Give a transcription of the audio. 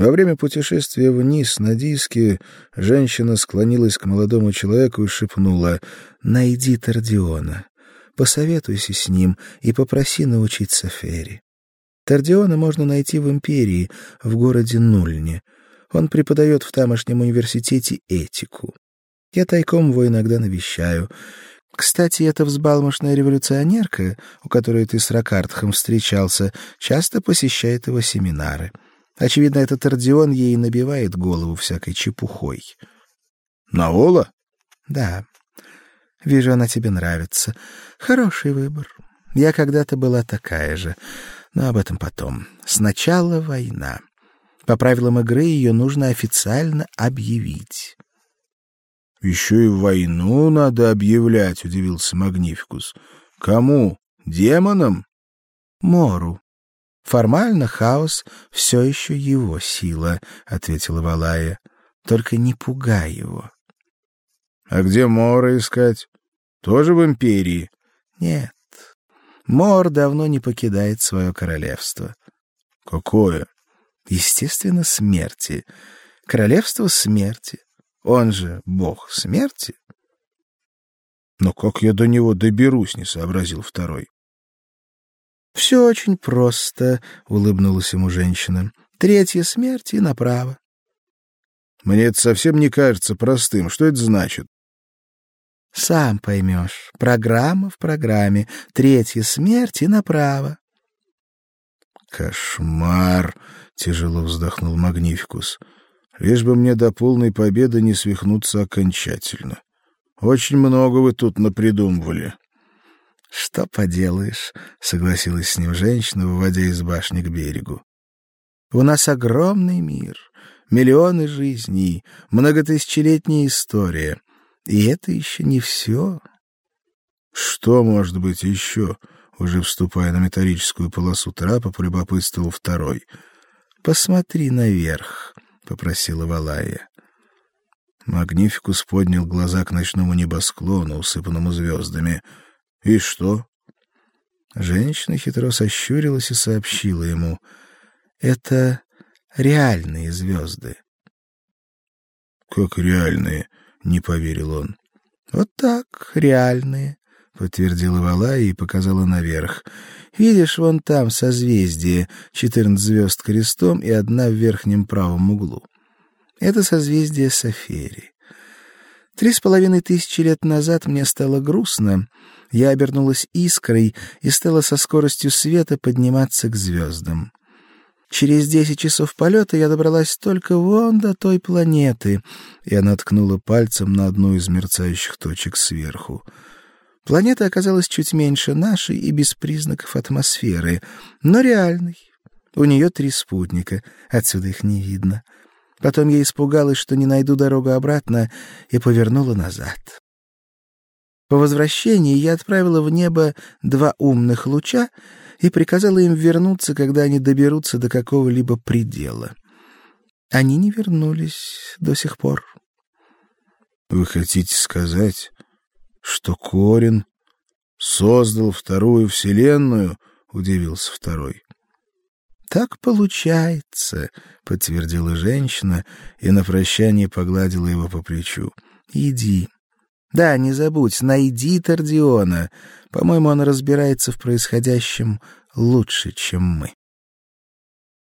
Во время путешествия вниз на диске женщина склонилась к молодому человеку и шепнула «Найди Тардиона, посоветуйся с ним и попроси научиться Ферри. Тардиона можно найти в империи, в городе Нульне. Он преподает в тамошнем университете этику. Я тайком его иногда навещаю. Кстати, эта взбалмошная революционерка, у которой ты с Ракартхом встречался, часто посещает его семинары. Очевидно, этот Родион ей набивает голову всякой чепухой. Наола? Да. Вижу, она тебе нравится. Хороший выбор. Я когда-то была такая же, но об этом потом. Сначала война. По правилам игры ее нужно официально объявить. Еще и войну надо объявлять, удивился Магнификус. Кому? Демонам? Мору. Формально хаос все еще его сила, ответила Валая. Только не пугай его. А где Мора искать? Тоже в империи? Нет. Мор давно не покидает свое королевство. Какое? Естественно, смерти. Королевство смерти. Он же бог смерти. Но как я до него доберусь, не сообразил второй. Все очень просто, улыбнулась ему женщина. Третья смерть и направо. Мне это совсем не кажется простым. Что это значит? Сам поймешь. Программа в программе. Третья смерть и направо. Кошмар, тяжело вздохнул Магнификус. Лишь бы мне до полной победы не свихнуться окончательно. Очень много вы тут напридумывали. Что поделаешь, согласилась с ним женщина, выводя из башни к берегу. У нас огромный мир, миллионы жизней, многотысячелетняя история, и это еще не все. Что может быть еще? Уже вступая на металлическую полосу трапа, полюбопытствовал второй. Посмотри наверх, попросила Валая. Магнификус поднял глаза к ночному небосклону, усыпанному звездами. И что? Женщина хитро сощурилась и сообщила ему: "Это реальные звезды». Как реальные? не поверил он. Вот так, реальные, подтвердила Валая и показала наверх. Видишь, вон там созвездие, четырнадцать звезд крестом и одна в верхнем правом углу. Это созвездие Сафери. Три с половиной тысячи лет назад мне стало грустно, я обернулась искрой и стала со скоростью света подниматься к звездам. Через десять часов полета я добралась только вон до той планеты, и она ткнула пальцем на одну из мерцающих точек сверху. Планета оказалась чуть меньше нашей и без признаков атмосферы, но реальной. У нее три спутника, отсюда их не видно. Потом я испугалась, что не найду дорогу обратно, и повернула назад. По возвращении я отправила в небо два умных луча и приказала им вернуться, когда они доберутся до какого-либо предела. Они не вернулись до сих пор. Вы хотите сказать, что Корин создал вторую вселенную? удивился второй. Так получается, подтвердила женщина и на прощание погладила его по плечу. Иди. Да, не забудь, найди Тардиона. По-моему, он разбирается в происходящем лучше, чем мы.